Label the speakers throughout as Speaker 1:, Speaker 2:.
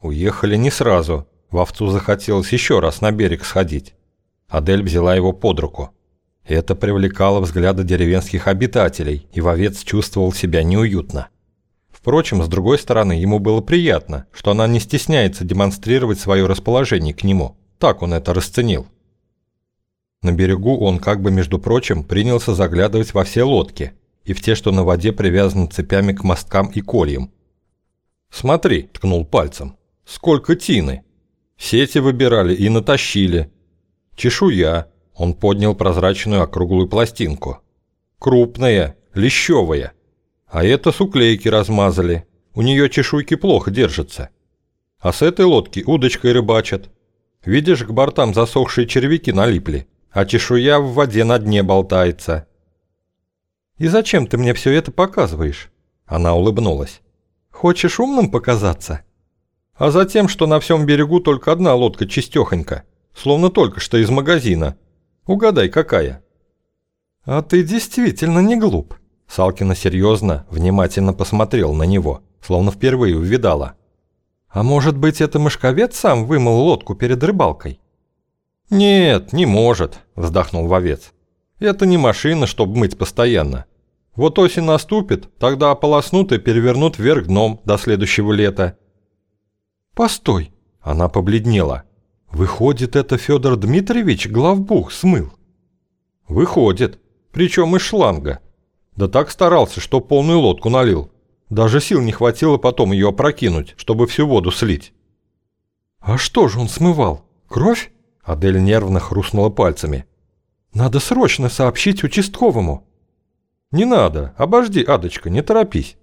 Speaker 1: Уехали не сразу. Вовцу захотелось еще раз на берег сходить. Адель взяла его под руку. Это привлекало взгляды деревенских обитателей, и вовец чувствовал себя неуютно. Впрочем, с другой стороны, ему было приятно, что она не стесняется демонстрировать свое расположение к нему. Так он это расценил. На берегу он, как бы между прочим, принялся заглядывать во все лодки и в те, что на воде привязаны цепями к мосткам и кольям. «Смотри», – ткнул пальцем, – «сколько тины! Сети выбирали и натащили. Чешуя», – он поднял прозрачную округлую пластинку. «Крупная, лещевая. А это с уклейки размазали. У нее чешуйки плохо держатся. А с этой лодки удочкой рыбачат. Видишь, к бортам засохшие червяки налипли, а чешуя в воде на дне болтается».
Speaker 2: «И зачем ты мне все это показываешь?»
Speaker 1: Она улыбнулась.
Speaker 2: «Хочешь умным показаться?»
Speaker 1: «А затем, что на всем берегу только одна лодка чистехонька, словно только что из магазина. Угадай, какая?»
Speaker 2: «А ты действительно не глуп».
Speaker 1: Салкина серьезно, внимательно посмотрел на него, словно впервые увидала.
Speaker 2: «А может быть, это мышковец сам вымыл лодку перед рыбалкой?»
Speaker 1: «Нет, не может», – вздохнул вовец. «Это не машина, чтобы мыть постоянно. Вот осень наступит, тогда ополоснут и перевернут вверх дном до следующего лета».
Speaker 2: «Постой!» – она побледнела. «Выходит, это Федор Дмитриевич главбух смыл?»
Speaker 1: «Выходит. Причем из шланга. Да так старался, что полную лодку налил. Даже сил не хватило потом ее опрокинуть, чтобы всю воду слить».
Speaker 2: «А что же он смывал? Кровь?»
Speaker 1: Адель нервно хрустнула пальцами.
Speaker 2: «Надо срочно сообщить участковому».
Speaker 1: «Не надо. Обожди, Адочка, не торопись».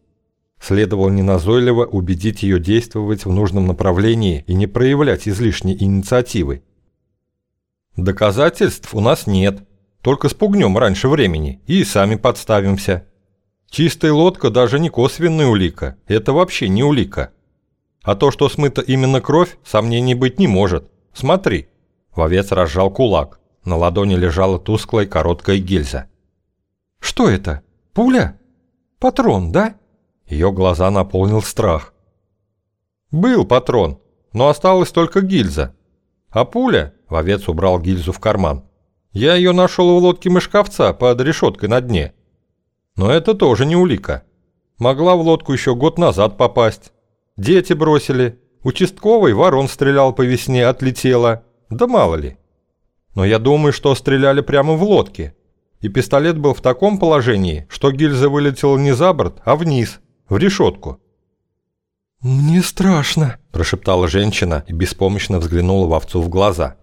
Speaker 1: Следовало неназойливо убедить ее действовать в нужном направлении и не проявлять излишней инициативы. «Доказательств у нас нет. Только спугнем раньше времени и сами подставимся. Чистая лодка даже не косвенная улика. Это вообще не улика. А то, что смыта именно кровь, сомнений быть не может. Смотри». Вовец разжал кулак. На ладони лежала тусклая короткая гильза.
Speaker 2: «Что это? Пуля? Патрон, да?»
Speaker 1: Ее глаза наполнил страх. «Был патрон, но осталась только гильза. А пуля...» — вовец убрал гильзу в карман. «Я ее нашел в лодке мышковца под решеткой на дне. Но это тоже не улика. Могла в лодку еще год назад попасть. Дети бросили. Участковый ворон стрелял по весне, отлетела. Да мало ли. Но я думаю, что стреляли прямо в лодке. И пистолет был в таком положении, что гильза вылетела не за борт, а вниз, в решетку.
Speaker 2: «Мне страшно», –
Speaker 1: прошептала женщина и беспомощно взглянула вовцу в глаза.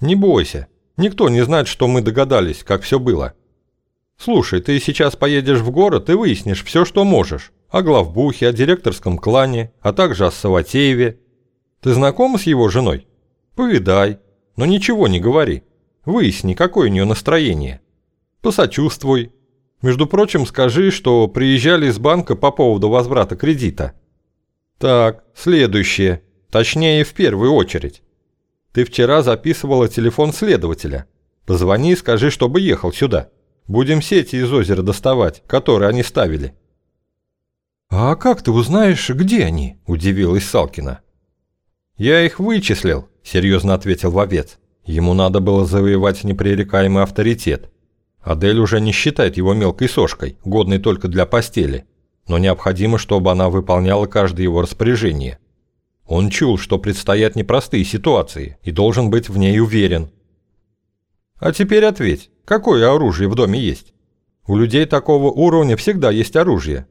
Speaker 1: «Не бойся. Никто не знает, что мы догадались, как все было. Слушай, ты сейчас поедешь в город и выяснишь все, что можешь. О главбухе, о директорском клане, а также о Саватееве. Ты знакома с его женой? Повидай, но ничего не говори. Выясни, какое у нее настроение. Посочувствуй, между прочим, скажи, что приезжали из банка по поводу возврата кредита. Так, следующее. Точнее, в первую очередь. Ты вчера записывала телефон следователя. Позвони и скажи, чтобы ехал сюда. Будем сети из озера доставать, которые они ставили.
Speaker 2: «А как ты узнаешь, где они?» – удивилась Салкина.
Speaker 1: «Я их вычислил», – серьезно ответил вовец. Ему надо было завоевать непререкаемый авторитет. Адель уже не считает его мелкой сошкой, годной только для постели, но необходимо, чтобы она выполняла каждое его распоряжение. Он чул, что предстоят непростые ситуации и должен быть в ней уверен. А теперь ответь, какое оружие в доме есть? У людей такого уровня всегда есть оружие.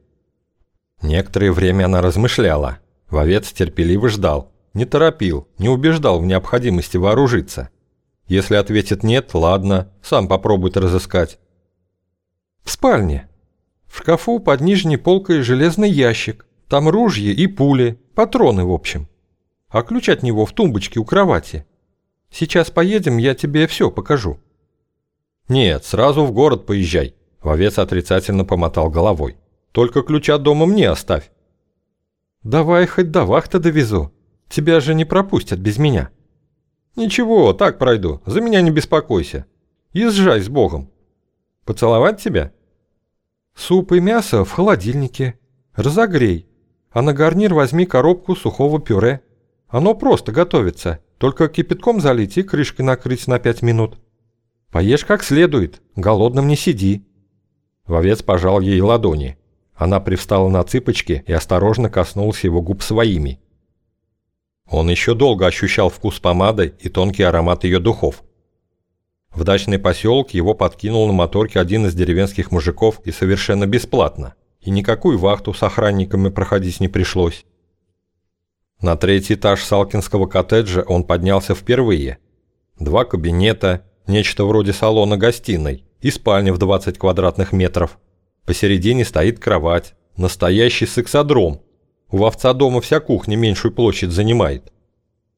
Speaker 1: Некоторое время она размышляла. Вовец терпеливо ждал, не торопил, не убеждал в необходимости вооружиться. Если ответит нет, ладно, сам попробует разыскать.
Speaker 2: В спальне. В шкафу под нижней полкой железный ящик. Там ружья и пули, патроны в общем. А ключ от него в тумбочке у кровати. Сейчас поедем, я тебе все покажу.
Speaker 1: Нет, сразу в город поезжай. Вовец отрицательно помотал головой. Только ключ от дома мне оставь.
Speaker 2: Давай хоть до вахты довезу. Тебя же не пропустят без меня.
Speaker 1: «Ничего, так пройду. За меня не беспокойся. Езжай с Богом. Поцеловать тебя?»
Speaker 2: «Суп и мясо в холодильнике. Разогрей. А на гарнир возьми коробку сухого пюре. Оно просто готовится, только кипятком залить и крышкой накрыть на пять минут. Поешь как следует, голодным не сиди».
Speaker 1: Вовец пожал ей ладони. Она привстала на цыпочки и осторожно коснулась его губ своими. Он еще долго ощущал вкус помады и тонкий аромат ее духов. В дачный поселок его подкинул на моторке один из деревенских мужиков и совершенно бесплатно. И никакую вахту с охранниками проходить не пришлось. На третий этаж салкинского коттеджа он поднялся впервые. Два кабинета, нечто вроде салона-гостиной и спальня в 20 квадратных метров. Посередине стоит кровать, настоящий сексодром. У овца дома вся кухня меньшую площадь занимает.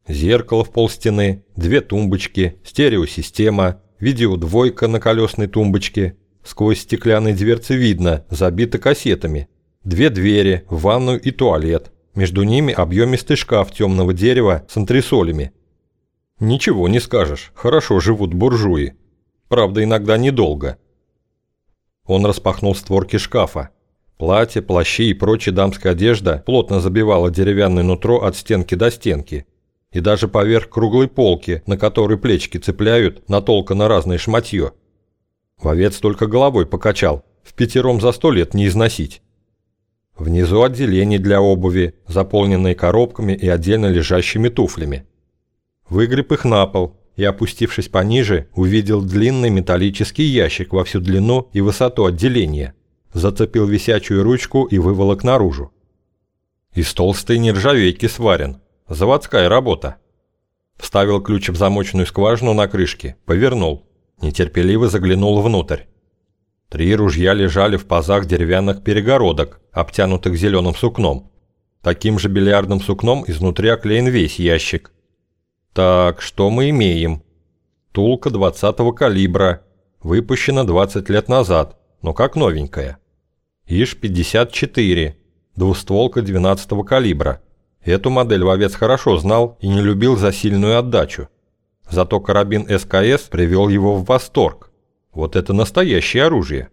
Speaker 1: Зеркало в полстены, две тумбочки, стереосистема, видеодвойка на колесной тумбочке. Сквозь стеклянные дверцы видно, забито кассетами. Две двери, ванную и туалет. Между ними объемистый шкаф темного дерева с антресолями. Ничего не скажешь, хорошо живут буржуи. Правда, иногда недолго. Он распахнул створки шкафа. Платье, плащи и прочая дамская одежда плотно забивала деревянное нутро от стенки до стенки. И даже поверх круглой полки, на которой плечики цепляют, натолкано разное шматье. Вовец только головой покачал. В пятером за сто лет не износить. Внизу отделение для обуви, заполненные коробками и отдельно лежащими туфлями. Выгреб их на пол и, опустившись пониже, увидел длинный металлический ящик во всю длину и высоту отделения. Зацепил висячую ручку и выволок наружу. Из толстой нержавейки сварен. Заводская работа. Вставил ключ в замочную скважину на крышке, повернул. Нетерпеливо заглянул внутрь. Три ружья лежали в пазах деревянных перегородок, обтянутых зеленым сукном. Таким же бильярдным сукном изнутри оклеен весь ящик. Так, что мы имеем? Тулка 20-го калибра, выпущена 20 лет назад, но как новенькая. ИЖ-54, двустволка 12-го калибра. Эту модель вовец хорошо знал и не любил за сильную отдачу. Зато карабин СКС привел его в восторг. Вот это настоящее оружие.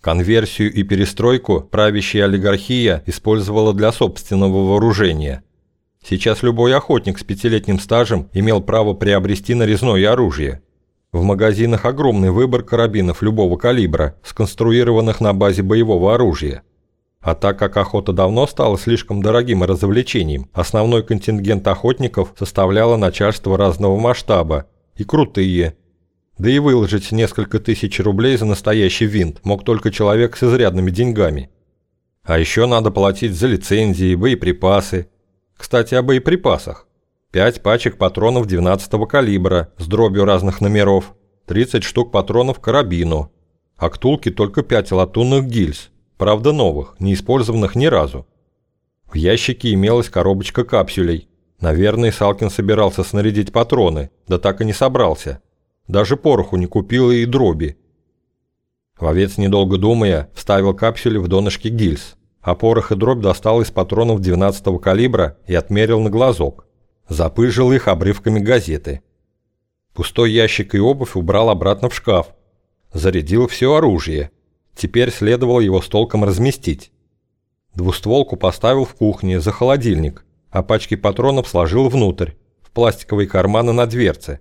Speaker 1: Конверсию и перестройку правящая олигархия использовала для собственного вооружения. Сейчас любой охотник с пятилетним стажем имел право приобрести нарезное оружие. В магазинах огромный выбор карабинов любого калибра, сконструированных на базе боевого оружия. А так как охота давно стала слишком дорогим развлечением, основной контингент охотников составляло начальство разного масштаба и крутые, да и выложить несколько тысяч рублей за настоящий винт мог только человек с изрядными деньгами. А еще надо платить за лицензии, боеприпасы. Кстати, о боеприпасах. 5 пачек патронов 12-го калибра с дробью разных номеров, 30 штук патронов карабину. А к тулке только 5 латунных гильз, правда новых, не использованных ни разу. В ящике имелась коробочка капсулей. Наверное, Салкин собирался снарядить патроны, да так и не собрался. Даже пороху не купил и дроби. Вовец, недолго думая, вставил капсюли в донышки гильз, а порох и дробь достал из патронов 12-го калибра и отмерил на глазок. Запыжил их обрывками газеты. Пустой ящик и обувь убрал обратно в шкаф. Зарядил все оружие. Теперь следовало его с толком разместить. Двустволку поставил в кухне за холодильник, а пачки патронов сложил внутрь, в пластиковые карманы на дверце,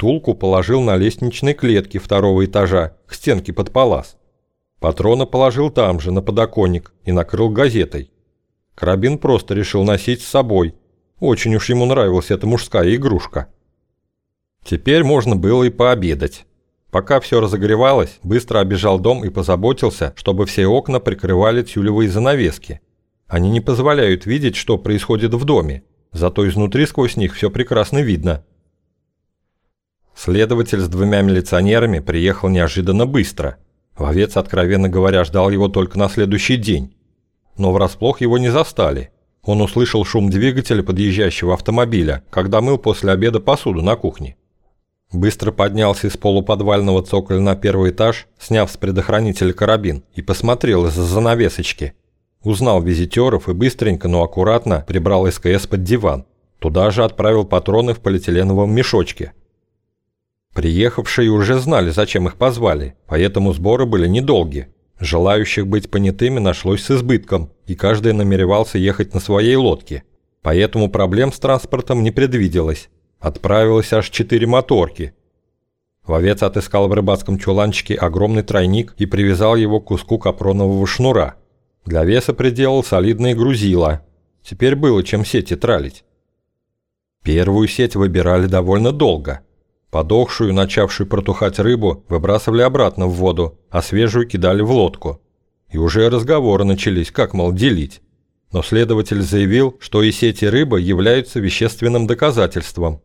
Speaker 1: Тулку положил на лестничной клетке второго этажа, к стенке под палас. Патрона положил там же, на подоконник, и накрыл газетой. Карабин просто решил носить с собой. Очень уж ему нравилась эта мужская игрушка. Теперь можно было и пообедать. Пока все разогревалось, быстро обежал дом и позаботился, чтобы все окна прикрывали тюлевые занавески. Они не позволяют видеть, что происходит в доме, зато изнутри сквозь них все прекрасно видно. Следователь с двумя милиционерами приехал неожиданно быстро. Вовец, откровенно говоря, ждал его только на следующий день. Но врасплох его не застали. Он услышал шум двигателя подъезжающего автомобиля, когда мыл после обеда посуду на кухне. Быстро поднялся из полуподвального цоколя на первый этаж, сняв с предохранителя карабин, и посмотрел из-за занавесочки. Узнал визитеров и быстренько, но аккуратно прибрал СКС под диван. Туда же отправил патроны в полиэтиленовом мешочке – Приехавшие уже знали, зачем их позвали, поэтому сборы были недолги. Желающих быть понятыми нашлось с избытком, и каждый намеревался ехать на своей лодке. Поэтому проблем с транспортом не предвиделось. Отправилось аж четыре моторки. Вовец отыскал в рыбацком чуланчике огромный тройник и привязал его к куску капронового шнура. Для веса приделал солидные грузила. Теперь было чем сети тралить. Первую сеть выбирали довольно долго – Подохшую, начавшую протухать рыбу выбрасывали обратно в воду, а свежую кидали в лодку. И уже разговоры начались, как, мол, делить. Но следователь заявил, что и сети рыбы являются вещественным доказательством.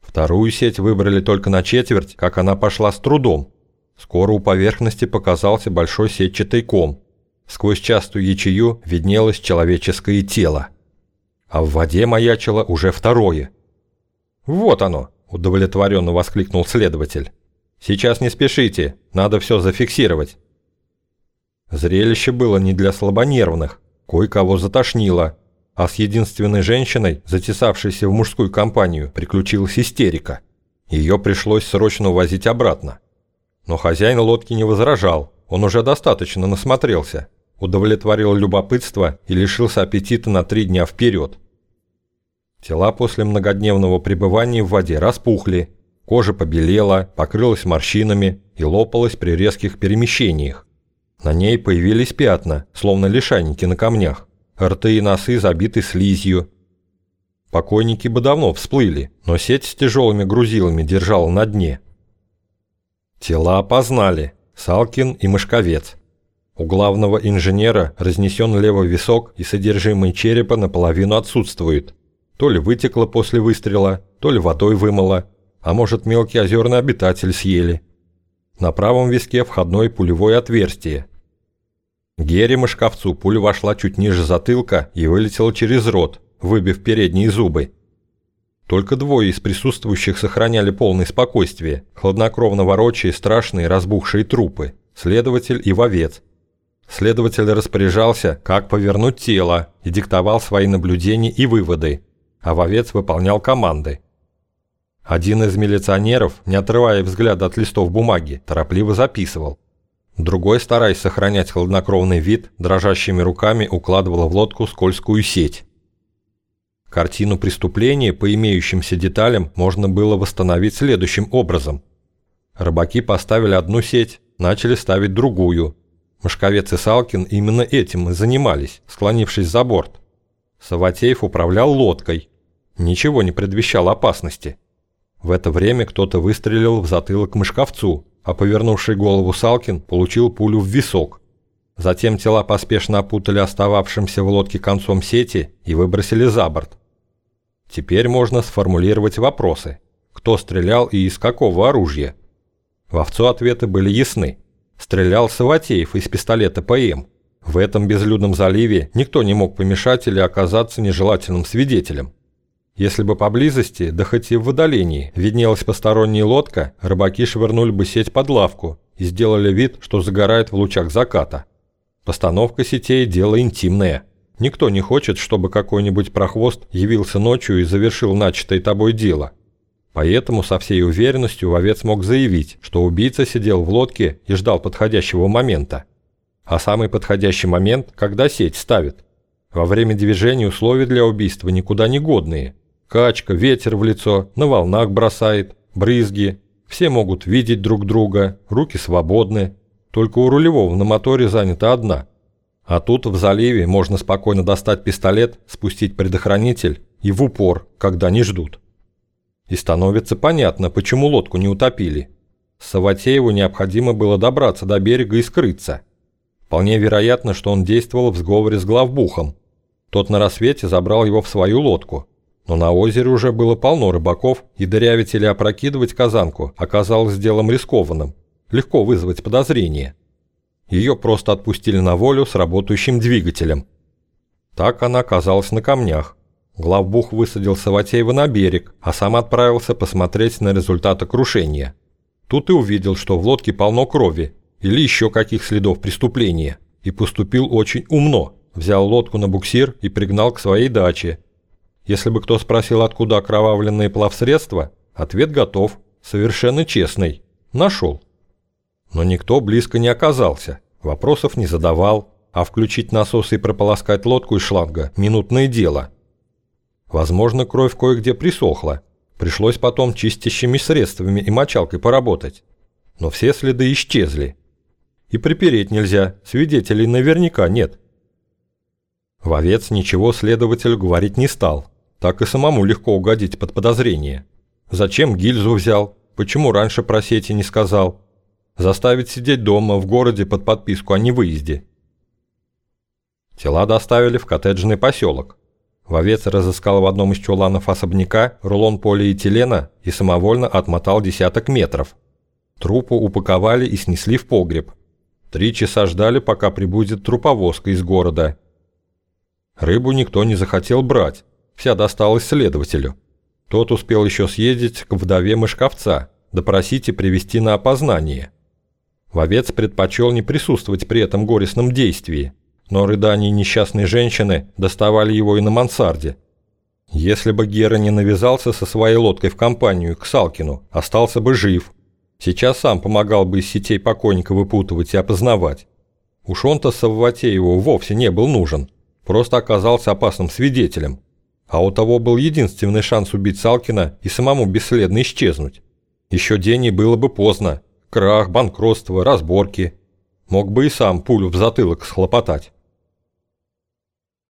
Speaker 1: Вторую сеть выбрали только на четверть, как она пошла с трудом. Скоро у поверхности показался большой сетчатый ком. Сквозь частую ячею виднелось человеческое тело. А в воде маячило уже второе. Вот оно, – удовлетворенно воскликнул следователь. «Сейчас не спешите, надо все зафиксировать». Зрелище было не для слабонервных, кое-кого затошнило, а с единственной женщиной, затесавшейся в мужскую компанию, приключилась истерика. Ее пришлось срочно увозить обратно. Но хозяин лодки не возражал, он уже достаточно насмотрелся, удовлетворил любопытство и лишился аппетита на три дня вперед. Тела после многодневного пребывания в воде распухли, кожа побелела, покрылась морщинами и лопалась при резких перемещениях. На ней появились пятна, словно лишайники на камнях, рты и носы забиты слизью. Покойники бы давно всплыли, но сеть с тяжелыми грузилами держала на дне. Тела опознали – Салкин и Мышковец. У главного инженера разнесен левый висок и содержимое черепа наполовину отсутствует – то ли вытекло после выстрела, то ли водой вымыло, а может мелкий озерный обитатель съели. На правом виске входное пулевое отверстие. Гере Мышковцу пуля вошла чуть ниже затылка и вылетела через рот, выбив передние зубы. Только двое из присутствующих сохраняли полное спокойствие, хладнокровно ворочая страшные разбухшие трупы, следователь и вовец. Следователь распоряжался, как повернуть тело, и диктовал свои наблюдения и выводы а вовец выполнял команды. Один из милиционеров, не отрывая взгляда от листов бумаги, торопливо записывал. Другой, стараясь сохранять хладнокровный вид, дрожащими руками укладывал в лодку скользкую сеть. Картину преступления по имеющимся деталям можно было восстановить следующим образом. Рыбаки поставили одну сеть, начали ставить другую. Мошковец и Салкин именно этим и занимались, склонившись за борт. Саватеев управлял лодкой, Ничего не предвещало опасности. В это время кто-то выстрелил в затылок мышковцу, а повернувший голову Салкин получил пулю в висок. Затем тела поспешно опутали остававшимся в лодке концом сети и выбросили за борт. Теперь можно сформулировать вопросы. Кто стрелял и из какого оружия? В овцу ответы были ясны. Стрелял Саватеев из пистолета ПМ. В этом безлюдном заливе никто не мог помешать или оказаться нежелательным свидетелем. Если бы поблизости, да хоть и в удалении, виднелась посторонняя лодка, рыбаки швырнули бы сеть под лавку и сделали вид, что загорают в лучах заката. Постановка сетей – дело интимное. Никто не хочет, чтобы какой-нибудь прохвост явился ночью и завершил начатое тобой дело. Поэтому со всей уверенностью вовец мог заявить, что убийца сидел в лодке и ждал подходящего момента. А самый подходящий момент, когда сеть ставит. Во время движения условия для убийства никуда не годные – Качка, ветер в лицо, на волнах бросает, брызги. Все могут видеть друг друга, руки свободны. Только у рулевого на моторе занята одна. А тут в заливе можно спокойно достать пистолет, спустить предохранитель и в упор, когда не ждут. И становится понятно, почему лодку не утопили. Саватееву необходимо было добраться до берега и скрыться. Вполне вероятно, что он действовал в сговоре с главбухом. Тот на рассвете забрал его в свою лодку – но на озере уже было полно рыбаков, и дырявить или опрокидывать казанку оказалось делом рискованным. Легко вызвать подозрение. Ее просто отпустили на волю с работающим двигателем. Так она оказалась на камнях. Главбух высадил Саватеева на берег, а сам отправился посмотреть на результаты крушения. Тут и увидел, что в лодке полно крови или еще каких следов преступления, и поступил очень умно. Взял лодку на буксир и пригнал к своей даче, если бы кто спросил, откуда окровавленные плавсредства, ответ готов, совершенно честный. Нашел. Но никто близко не оказался. Вопросов не задавал, а включить насос и прополоскать лодку из шланга – минутное дело. Возможно, кровь кое-где присохла. Пришлось потом чистящими средствами и мочалкой поработать. Но все следы исчезли. И припереть нельзя, свидетелей наверняка нет. Вовец ничего следователю говорить не стал. Так и самому легко угодить под подозрение. Зачем гильзу взял? Почему раньше про сети не сказал? Заставить сидеть дома, в городе под подписку о невыезде. Тела доставили в коттеджный поселок. Вовец разыскал в одном из чуланов особняка рулон полиэтилена и самовольно отмотал десяток метров. Трупу упаковали и снесли в погреб. Три часа ждали, пока прибудет труповозка из города. Рыбу никто не захотел брать, вся досталась следователю. Тот успел еще съездить к вдове мышковца, допросить и привести на опознание. Вовец предпочел не присутствовать при этом горестном действии – но рыдания несчастной женщины доставали его и на мансарде. Если бы Гера не навязался со своей лодкой в компанию к Салкину, остался бы жив. Сейчас сам помогал бы из сетей покойника выпутывать и опознавать. Уж он-то Савватееву вовсе не был нужен, просто оказался опасным свидетелем. А у того был единственный шанс убить Салкина и самому бесследно исчезнуть. Еще день и было бы поздно. Крах, банкротство, разборки. Мог бы и сам пулю в затылок схлопотать.